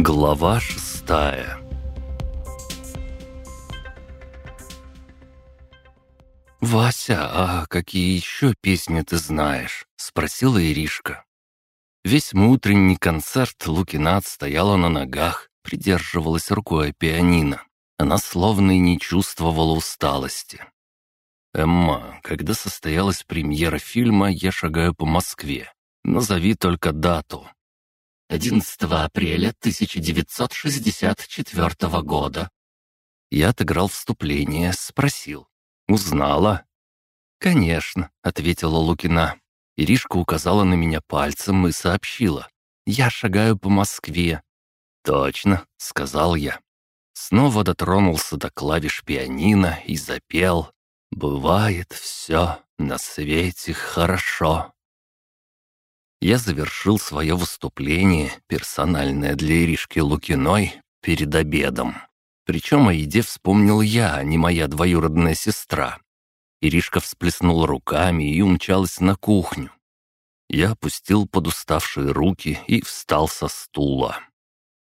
Глава шестая «Вася, а какие еще песни ты знаешь?» — спросила Иришка. Весь утренний концерт Лукина стояла на ногах, придерживалась рукой пианино. Она словно и не чувствовала усталости. «Эмма, когда состоялась премьера фильма «Я шагаю по Москве», назови только дату». 11 апреля 1964 года. Я отыграл вступление, спросил. «Узнала?» «Конечно», — ответила Лукина. Иришка указала на меня пальцем и сообщила. «Я шагаю по Москве». «Точно», — сказал я. Снова дотронулся до клавиш пианино и запел. «Бывает все на свете хорошо». Я завершил свое выступление, персональное для Иришки Лукиной, перед обедом. Причем о еде вспомнил я, а не моя двоюродная сестра. Иришка всплеснула руками и умчалась на кухню. Я опустил подуставшие руки и встал со стула.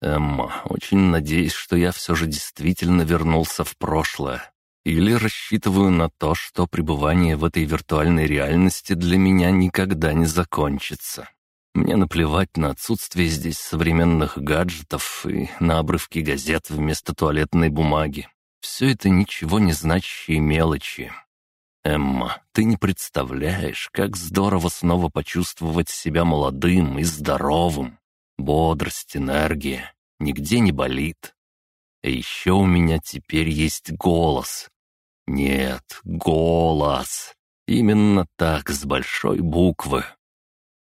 «Эмма, очень надеюсь, что я все же действительно вернулся в прошлое. Или рассчитываю на то, что пребывание в этой виртуальной реальности для меня никогда не закончится. Мне наплевать на отсутствие здесь современных гаджетов и на обрывки газет вместо туалетной бумаги. Все это ничего не значащие мелочи. Эмма, ты не представляешь, как здорово снова почувствовать себя молодым и здоровым. Бодрость, энергия, нигде не болит. А еще у меня теперь есть голос, нет, голос. Именно так, с большой буквы.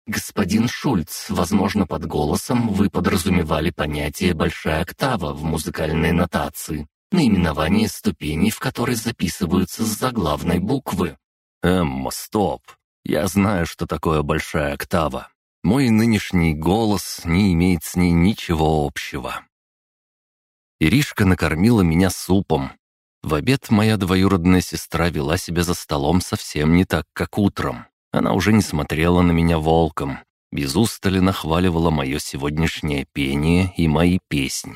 «Господин Шульц, возможно, под голосом вы подразумевали понятие «большая октава» в музыкальной нотации, наименование ступеней, в которой записываются с заглавной буквы». «Эмма, стоп! Я знаю, что такое большая октава. Мой нынешний голос не имеет с ней ничего общего». Иришка накормила меня супом, в обед моя двоюродная сестра вела себя за столом совсем не так, как утром. Она уже не смотрела на меня волком, без устали нахваливала мое сегодняшнее пение и мои песни.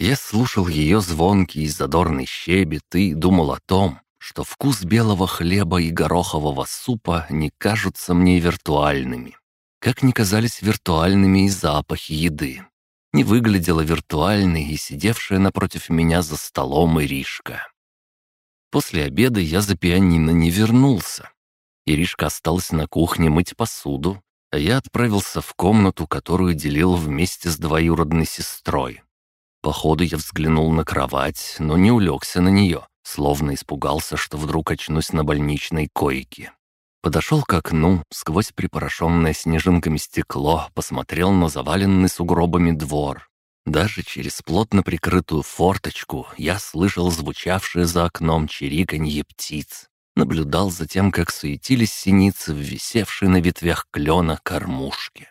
Я слушал ее звонкий и задорный щебет и думал о том, что вкус белого хлеба и горохового супа не кажутся мне виртуальными. Как не казались виртуальными и запахи еды. Не выглядела виртуальной и сидевшая напротив меня за столом Иришка. После обеда я за пианино не вернулся. Иришка осталась на кухне мыть посуду, а я отправился в комнату, которую делил вместе с двоюродной сестрой. Походу я взглянул на кровать, но не улегся на нее, словно испугался, что вдруг очнусь на больничной койке. Подошел к окну, сквозь припорошенное снежинками стекло, посмотрел на заваленный сугробами двор. Даже через плотно прикрытую форточку я слышал звучавшее за окном чириканье птиц. Наблюдал за тем, как суетились синицы в висевшей на ветвях клена кормушке.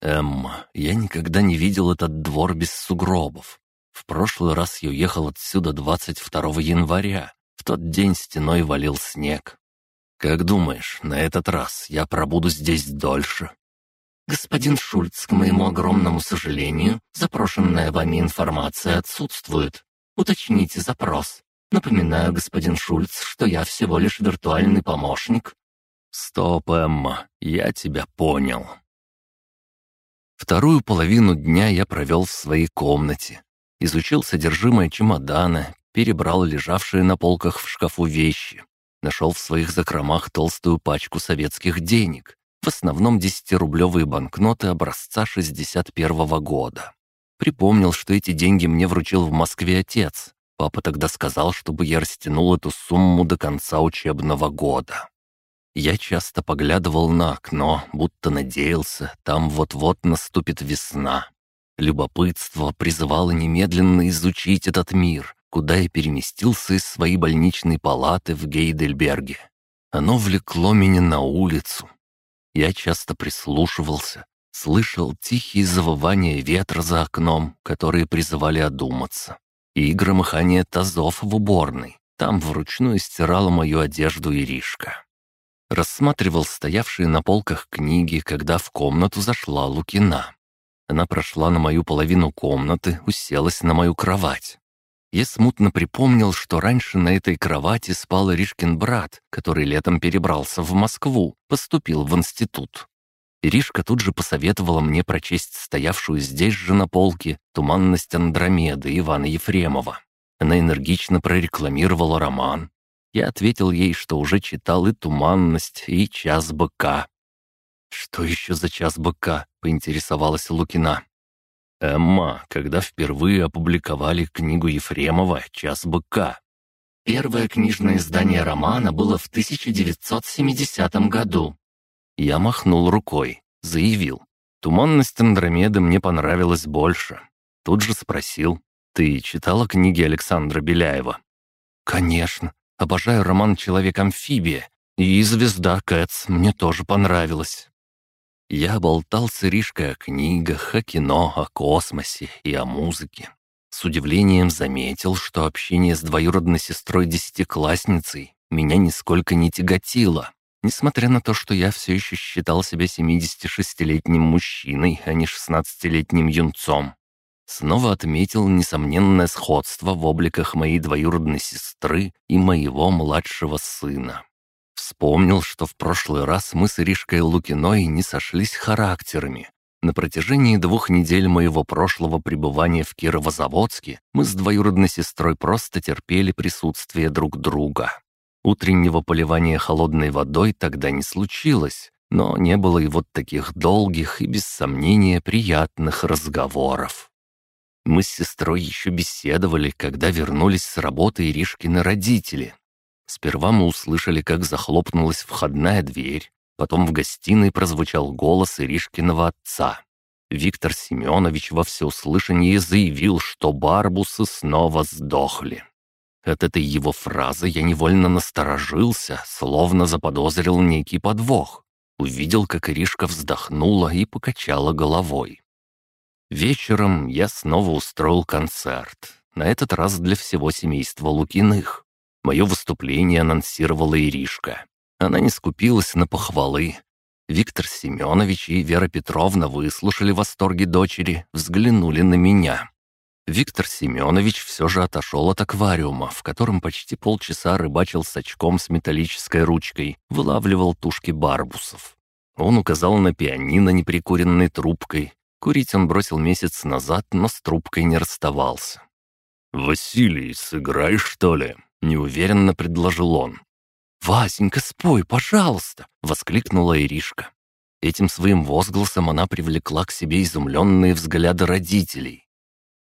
Эмма, я никогда не видел этот двор без сугробов. В прошлый раз я уехал отсюда 22 января. В тот день стеной валил снег. Как думаешь, на этот раз я пробуду здесь дольше? «Господин Шульц, к моему огромному сожалению, запрошенная вами информация отсутствует. Уточните запрос. Напоминаю, господин Шульц, что я всего лишь виртуальный помощник». «Стоп, Эмма, я тебя понял». Вторую половину дня я провел в своей комнате. Изучил содержимое чемодана, перебрал лежавшие на полках в шкафу вещи. Нашел в своих закромах толстую пачку советских денег в основном десятирублевые банкноты образца 61 -го года. Припомнил, что эти деньги мне вручил в Москве отец. Папа тогда сказал, чтобы я растянул эту сумму до конца учебного года. Я часто поглядывал на окно, будто надеялся, там вот-вот наступит весна. Любопытство призывало немедленно изучить этот мир, куда я переместился из своей больничной палаты в Гейдельберге. Оно влекло меня на улицу, я часто прислушивался, слышал тихие завывания ветра за окном, которые призывали одуматься, и громыхание тазов в уборной. Там вручную стирала мою одежду Иришка. Рассматривал стоявшие на полках книги, когда в комнату зашла Лукина. Она прошла на мою половину комнаты, уселась на мою кровать. Я смутно припомнил, что раньше на этой кровати спал Иришкин брат, который летом перебрался в Москву, поступил в институт. Иришка тут же посоветовала мне прочесть стоявшую здесь же на полке «Туманность Андромеды» Ивана Ефремова. Она энергично прорекламировала роман. Я ответил ей, что уже читал и «Туманность», и «Час быка». «Что еще за час быка?» — поинтересовалась Лукина. «Эмма, когда впервые опубликовали книгу Ефремова «Час быка»?» Первое книжное издание романа было в 1970 году. Я махнул рукой, заявил. «Туманность Андромеды мне понравилась больше». Тут же спросил. «Ты читала книги Александра Беляева?» «Конечно. Обожаю роман «Человек-амфибия». И «Звезда Кэтс» мне тоже понравилась. Я болтал с Иришкой о книгах, о кино, о космосе и о музыке. С удивлением заметил, что общение с двоюродной сестрой-десятиклассницей меня нисколько не тяготило, несмотря на то, что я все еще считал себя 76-летним мужчиной, а не 16-летним юнцом. Снова отметил несомненное сходство в обликах моей двоюродной сестры и моего младшего сына. Вспомнил, что в прошлый раз мы с Иришкой Лукиной не сошлись характерами. На протяжении двух недель моего прошлого пребывания в Кировозаводске мы с двоюродной сестрой просто терпели присутствие друг друга. Утреннего поливания холодной водой тогда не случилось, но не было и вот таких долгих и, без сомнения, приятных разговоров. Мы с сестрой еще беседовали, когда вернулись с работы Иришкины родители, Сперва мы услышали, как захлопнулась входная дверь, потом в гостиной прозвучал голос Иришкиного отца. Виктор Семенович во всеуслышание заявил, что барбусы снова сдохли. От этой его фразы я невольно насторожился, словно заподозрил некий подвох. Увидел, как Иришка вздохнула и покачала головой. Вечером я снова устроил концерт, на этот раз для всего семейства Лукиных. Мое выступление анонсировала Иришка. Она не скупилась на похвалы. Виктор Семенович и Вера Петровна выслушали восторги дочери, взглянули на меня. Виктор Семенович все же отошел от аквариума, в котором почти полчаса рыбачил с очком с металлической ручкой, вылавливал тушки барбусов. Он указал на пианино неприкуренной трубкой. Курить он бросил месяц назад, но с трубкой не расставался. «Василий, сыграй, что ли?» — неуверенно предложил он. «Васенька, спой, пожалуйста!» — воскликнула Иришка. Этим своим возгласом она привлекла к себе изумленные взгляды родителей.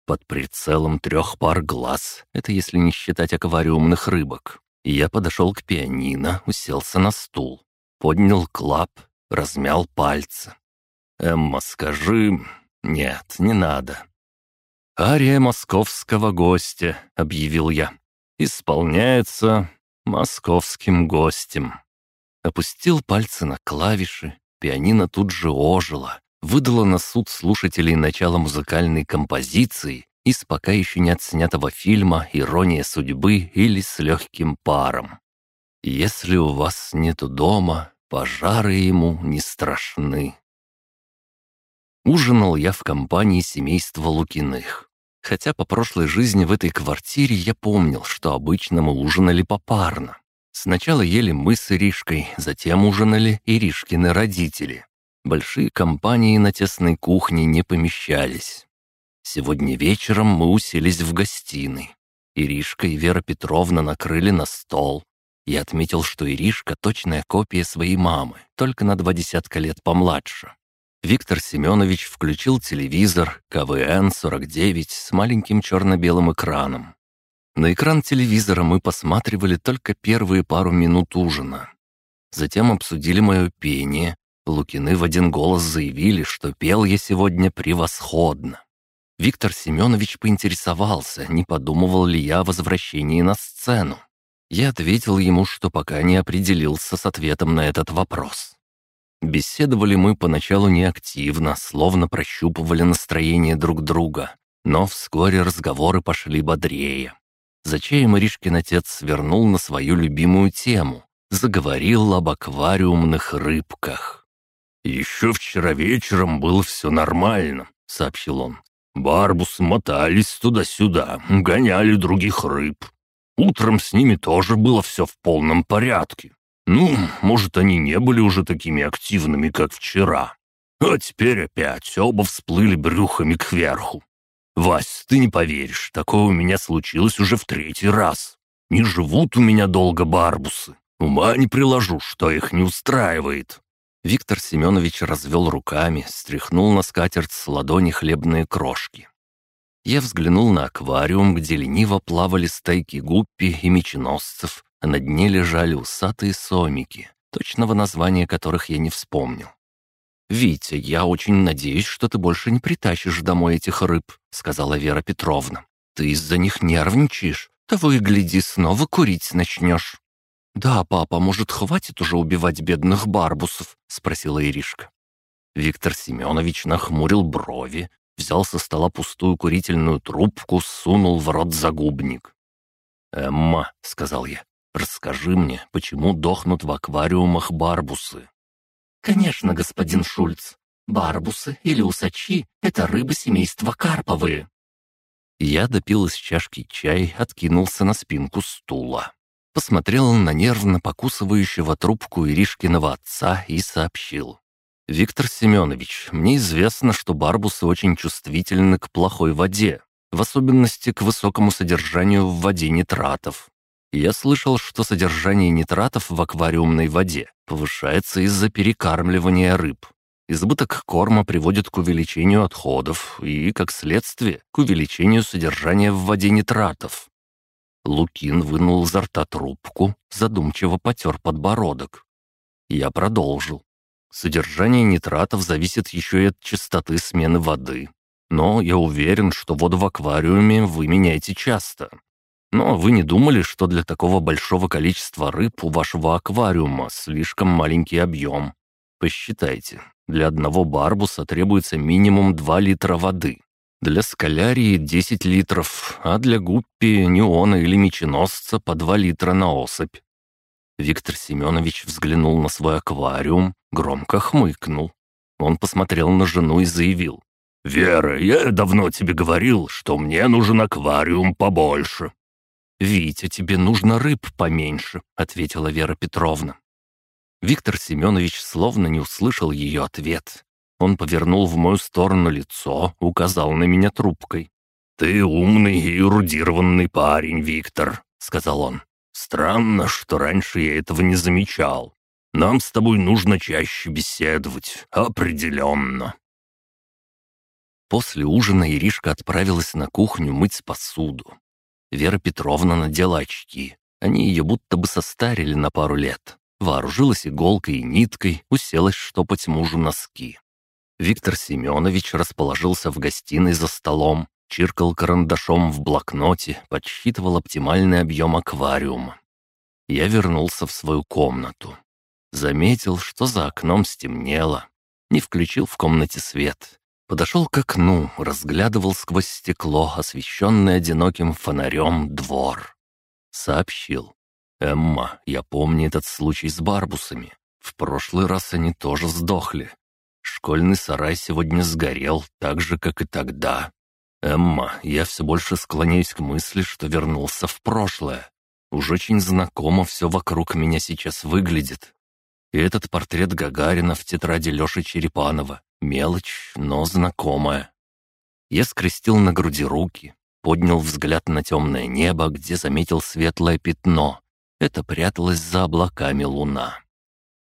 Под прицелом трех пар глаз, это если не считать аквариумных рыбок, я подошел к пианино, уселся на стул, поднял клап, размял пальцы. «Эмма, скажи...» «Нет, не надо». «Ария московского гостя», — объявил я исполняется московским гостем. Опустил пальцы на клавиши, пианино тут же ожило, выдало на суд слушателей начало музыкальной композиции из пока еще не отснятого фильма «Ирония судьбы» или «С легким паром». «Если у вас нету дома, пожары ему не страшны». Ужинал я в компании семейства Лукиных. Хотя по прошлой жизни в этой квартире я помнил, что обычно мы ужинали попарно. Сначала ели мы с Иришкой, затем ужинали Иришкины родители. Большие компании на тесной кухне не помещались. Сегодня вечером мы уселись в гостиной. Иришка и Вера Петровна накрыли на стол. Я отметил, что Иришка — точная копия своей мамы, только на два десятка лет помладше. Виктор Семенович включил телевизор КВН-49 с маленьким черно-белым экраном. На экран телевизора мы посматривали только первые пару минут ужина. Затем обсудили мое пение. Лукины в один голос заявили, что пел я сегодня превосходно. Виктор Семенович поинтересовался, не подумывал ли я о возвращении на сцену. Я ответил ему, что пока не определился с ответом на этот вопрос. Беседовали мы поначалу неактивно, словно прощупывали настроение друг друга, но вскоре разговоры пошли бодрее. За чаем Иришкин отец свернул на свою любимую тему, заговорил об аквариумных рыбках. «Еще вчера вечером было все нормально, — сообщил он. «Барбусы мотались туда-сюда, гоняли других рыб. Утром с ними тоже было все в полном порядке. Ну, может, они не были уже такими активными, как вчера. А теперь опять оба всплыли брюхами кверху. Вась, ты не поверишь, такое у меня случилось уже в третий раз. Не живут у меня долго барбусы. Ума не приложу, что их не устраивает». Виктор Семенович развел руками, стряхнул на скатерть с ладони хлебные крошки. Я взглянул на аквариум, где лениво плавали стайки гуппи и меченосцев, на дне лежали усатые сомики, точного названия которых я не вспомнил. «Витя, я очень надеюсь, что ты больше не притащишь домой этих рыб», — сказала Вера Петровна. «Ты из-за них нервничаешь, того и гляди, снова курить начнешь». «Да, папа, может, хватит уже убивать бедных барбусов?» — спросила Иришка. Виктор Семенович нахмурил брови, взял со стола пустую курительную трубку, сунул в рот загубник. «Эмма», — сказал я, — «расскажи мне, почему дохнут в аквариумах барбусы?» «Конечно, господин Шульц. Барбусы или усачи — это рыбы семейства карповые». Я допил из чашки чай, откинулся на спинку стула. Посмотрел на нервно покусывающего трубку Иришкиного отца и сообщил. «Виктор Семенович, мне известно, что барбусы очень чувствительны к плохой воде, в особенности к высокому содержанию в воде нитратов. Я слышал, что содержание нитратов в аквариумной воде повышается из-за перекармливания рыб. Избыток корма приводит к увеличению отходов и, как следствие, к увеличению содержания в воде нитратов. Лукин вынул изо рта трубку, задумчиво потер подбородок. Я продолжил. Содержание нитратов зависит еще и от частоты смены воды. Но я уверен, что воду в аквариуме вы меняете часто. Но вы не думали, что для такого большого количества рыб у вашего аквариума слишком маленький объем? Посчитайте, для одного барбуса требуется минимум 2 литра воды. Для скалярии 10 литров, а для гуппи, неона или меченосца по 2 литра на особь. Виктор Семенович взглянул на свой аквариум, громко хмыкнул. Он посмотрел на жену и заявил. «Вера, я давно тебе говорил, что мне нужен аквариум побольше. «Витя, тебе нужно рыб поменьше», — ответила Вера Петровна. Виктор Семенович словно не услышал ее ответ. Он повернул в мою сторону лицо, указал на меня трубкой. «Ты умный и эрудированный парень, Виктор», — сказал он. «Странно, что раньше я этого не замечал. Нам с тобой нужно чаще беседовать, определенно». После ужина Иришка отправилась на кухню мыть посуду. Вера Петровна надела очки. Они ее будто бы состарили на пару лет. Вооружилась иголкой и ниткой, уселась штопать мужу носки. Виктор Семенович расположился в гостиной за столом, чиркал карандашом в блокноте, подсчитывал оптимальный объем аквариума. Я вернулся в свою комнату. Заметил, что за окном стемнело. Не включил в комнате свет. Подошел к окну, разглядывал сквозь стекло, освещенный одиноким фонарем, двор. Сообщил. «Эмма, я помню этот случай с барбусами. В прошлый раз они тоже сдохли. Школьный сарай сегодня сгорел, так же, как и тогда. Эмма, я все больше склоняюсь к мысли, что вернулся в прошлое. Уж очень знакомо все вокруг меня сейчас выглядит. И этот портрет Гагарина в тетради Леши Черепанова. Мелочь, но знакомая. Я скрестил на груди руки, поднял взгляд на темное небо, где заметил светлое пятно. Это пряталось за облаками луна.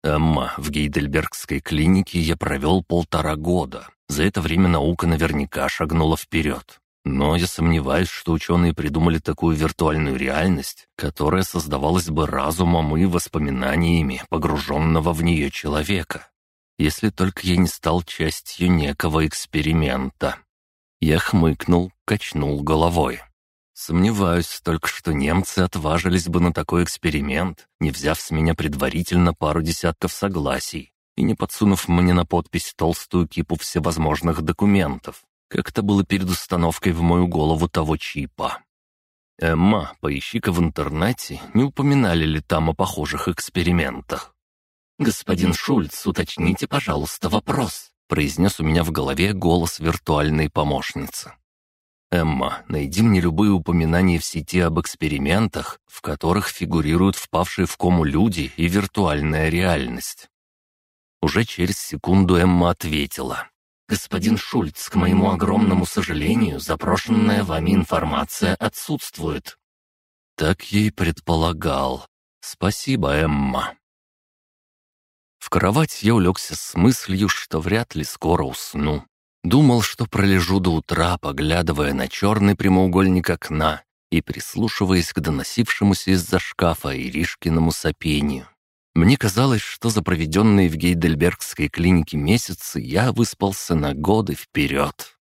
Эмма, в Гейдельбергской клинике я провел полтора года. За это время наука наверняка шагнула вперед. Но я сомневаюсь, что ученые придумали такую виртуальную реальность, которая создавалась бы разумом и воспоминаниями погруженного в нее человека если только я не стал частью некого эксперимента. Я хмыкнул, качнул головой. Сомневаюсь только, что немцы отважились бы на такой эксперимент, не взяв с меня предварительно пару десятков согласий и не подсунув мне на подпись толстую кипу всевозможных документов, как это было перед установкой в мою голову того чипа. Эмма, поищи-ка в интернете, не упоминали ли там о похожих экспериментах. «Господин Шульц, уточните, пожалуйста, вопрос», — произнес у меня в голове голос виртуальной помощницы. «Эмма, найди мне любые упоминания в сети об экспериментах, в которых фигурируют впавшие в кому люди и виртуальная реальность». Уже через секунду Эмма ответила. «Господин Шульц, к моему огромному сожалению, запрошенная вами информация отсутствует». Так ей предполагал. Спасибо, Эмма. В кровать я улегся с мыслью, что вряд ли скоро усну. Думал, что пролежу до утра, поглядывая на черный прямоугольник окна и прислушиваясь к доносившемуся из-за шкафа Иришкиному сопению. Мне казалось, что за проведенные в Гейдельбергской клинике месяцы я выспался на годы вперед.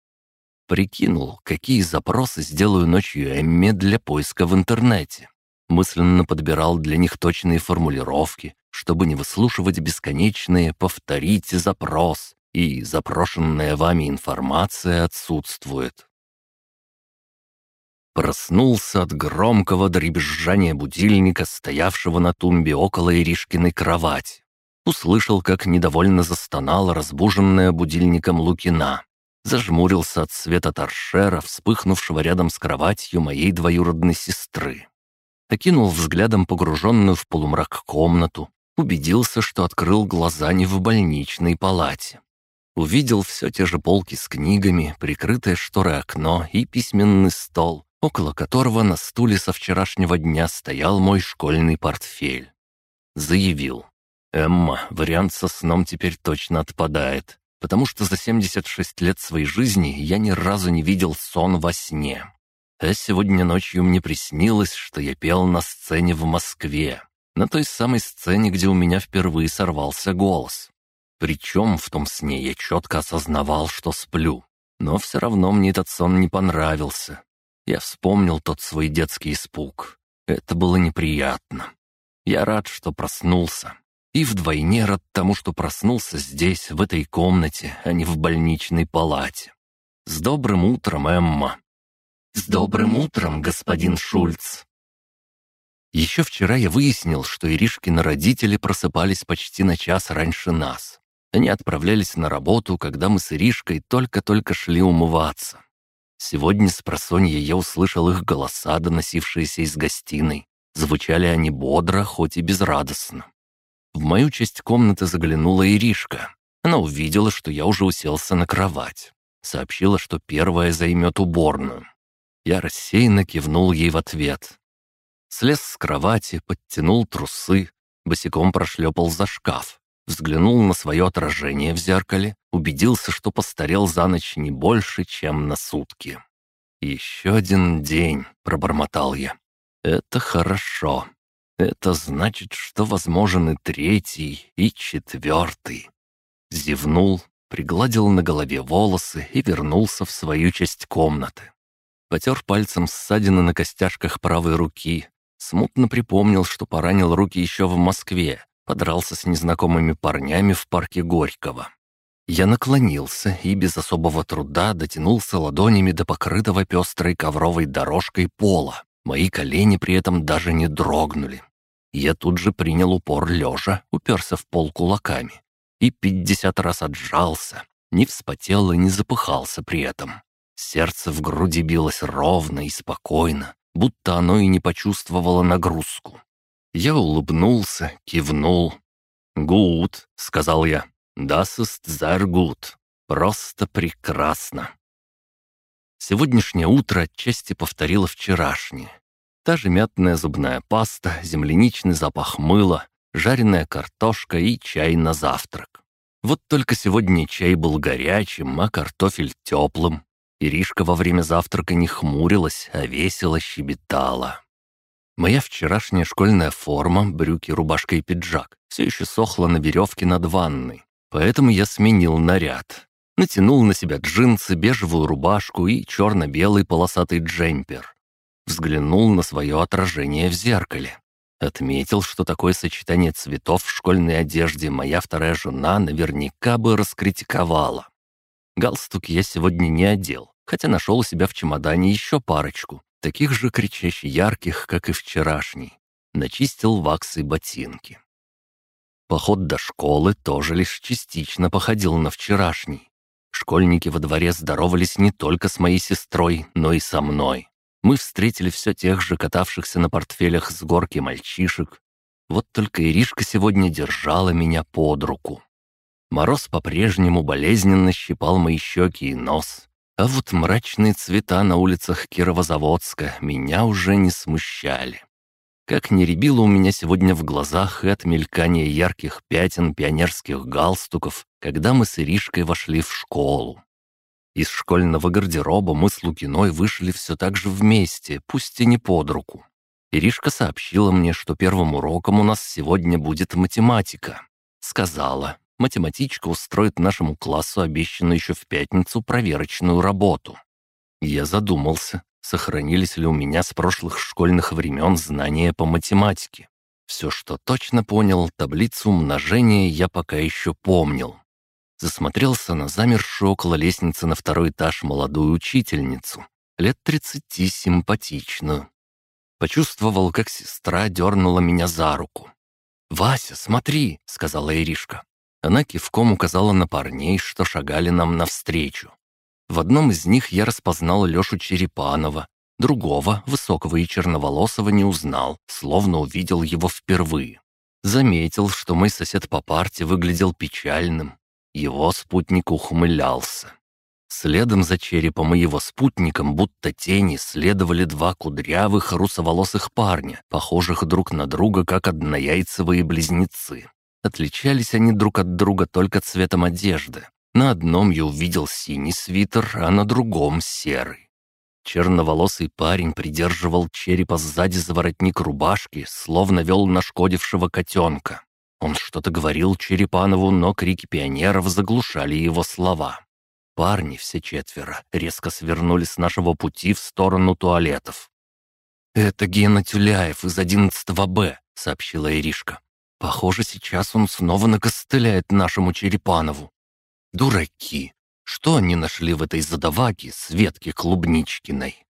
Прикинул, какие запросы сделаю ночью Эмме для поиска в интернете. Мысленно подбирал для них точные формулировки, чтобы не выслушивать бесконечные «повторите запрос» и «запрошенная вами информация отсутствует». Проснулся от громкого дребезжания будильника, стоявшего на тумбе около Иришкиной кровати. Услышал, как недовольно застонала разбуженная будильником Лукина. Зажмурился от света торшера, вспыхнувшего рядом с кроватью моей двоюродной сестры. Окинул взглядом погруженную в полумрак комнату, убедился, что открыл глаза не в больничной палате. Увидел все те же полки с книгами, прикрытое шторой окно и письменный стол, около которого на стуле со вчерашнего дня стоял мой школьный портфель. Заявил. «Эмма, вариант со сном теперь точно отпадает, потому что за 76 лет своей жизни я ни разу не видел сон во сне. А сегодня ночью мне приснилось, что я пел на сцене в Москве, на той самой сцене, где у меня впервые сорвался голос. Причем в том сне я четко осознавал, что сплю. Но все равно мне этот сон не понравился, я вспомнил тот свой детский испуг. Это было неприятно. Я рад, что проснулся. И вдвойне рад тому, что проснулся здесь, в этой комнате, а не в больничной палате. С добрым утром, Эмма. С добрым утром, господин Шульц. Еще вчера я выяснил, что Иришкины родители просыпались почти на час раньше нас. Они отправлялись на работу, когда мы с Иришкой только-только шли умываться. Сегодня с просонья я услышал их голоса, доносившиеся из гостиной. Звучали они бодро, хоть и безрадостно. В мою часть комнаты заглянула Иришка. Она увидела, что я уже уселся на кровать. Сообщила, что первая займет уборную. Я рассеянно кивнул ей в ответ. Слез с кровати, подтянул трусы, босиком прошлепал за шкаф взглянул на свое отражение в зеркале, убедился, что постарел за ночь не больше, чем на сутки. «Еще один день», — пробормотал я. «Это хорошо. Это значит, что возможен и третий, и четвертый». Зевнул, пригладил на голове волосы и вернулся в свою часть комнаты. Потер пальцем ссадины на костяшках правой руки, смутно припомнил, что поранил руки еще в Москве, подрался с незнакомыми парнями в парке Горького. Я наклонился и без особого труда дотянулся ладонями до покрытого пестрой ковровой дорожкой пола. Мои колени при этом даже не дрогнули. Я тут же принял упор лежа, уперся в пол кулаками. И пятьдесят раз отжался, не вспотел и не запыхался при этом. Сердце в груди билось ровно и спокойно, будто оно и не почувствовало нагрузку. Я улыбнулся, кивнул. «Гуд», — сказал я. «Das ist sehr gut». Просто прекрасно. Сегодняшнее утро отчасти повторило вчерашнее. Та же мятная зубная паста, земляничный запах мыла, жареная картошка и чай на завтрак. Вот только сегодня чай был горячим, а картофель теплым. Иришка во время завтрака не хмурилась, а весело щебетала. Моя вчерашняя школьная форма, брюки, рубашка и пиджак все еще сохла на веревке над ванной, поэтому я сменил наряд. Натянул на себя джинсы, бежевую рубашку и черно-белый полосатый джемпер. Взглянул на свое отражение в зеркале. Отметил, что такое сочетание цветов в школьной одежде моя вторая жена наверняка бы раскритиковала. Галстук я сегодня не одел, хотя нашел у себя в чемодане еще парочку, таких же кричаще ярких, как и вчерашний. Начистил ваксой ботинки. Поход до школы тоже лишь частично походил на вчерашний. Школьники во дворе здоровались не только с моей сестрой, но и со мной. Мы встретили все тех же катавшихся на портфелях с горки мальчишек. Вот только Иришка сегодня держала меня под руку. Мороз по-прежнему болезненно щипал мои щеки и нос. А вот мрачные цвета на улицах Кировозаводска меня уже не смущали. Как не рябило у меня сегодня в глазах и от мелькания ярких пятен пионерских галстуков, когда мы с Иришкой вошли в школу. Из школьного гардероба мы с Лукиной вышли все так же вместе, пусть и не под руку. Иришка сообщила мне, что первым уроком у нас сегодня будет математика. Сказала, математичка устроит нашему классу обещанную еще в пятницу проверочную работу. Я задумался, сохранились ли у меня с прошлых школьных времен знания по математике. Все, что точно понял, таблицу умножения я пока еще помнил засмотрелся на замершую около лестницы на второй этаж молодую учительницу, лет тридцати симпатичную. Почувствовал, как сестра дернула меня за руку. «Вася, смотри!» — сказала Иришка. Она кивком указала на парней, что шагали нам навстречу. В одном из них я распознал Лешу Черепанова, другого, высокого и черноволосого, не узнал, словно увидел его впервые. Заметил, что мой сосед по парте выглядел печальным, его спутник ухмылялся. Следом за черепом и его спутником, будто тени, следовали два кудрявых русоволосых парня, похожих друг на друга, как однояйцевые близнецы. Отличались они друг от друга только цветом одежды. На одном я увидел синий свитер, а на другом — серый. Черноволосый парень придерживал черепа сзади за воротник рубашки, словно вел нашкодившего котенка. Он что-то говорил Черепанову, но крики пионеров заглушали его слова. Парни, все четверо, резко свернули с нашего пути в сторону туалетов. «Это Гена Тюляев из 11 Б», — сообщила Иришка. «Похоже, сейчас он снова накостыляет нашему Черепанову». «Дураки! Что они нашли в этой задаваке Светке Клубничкиной?»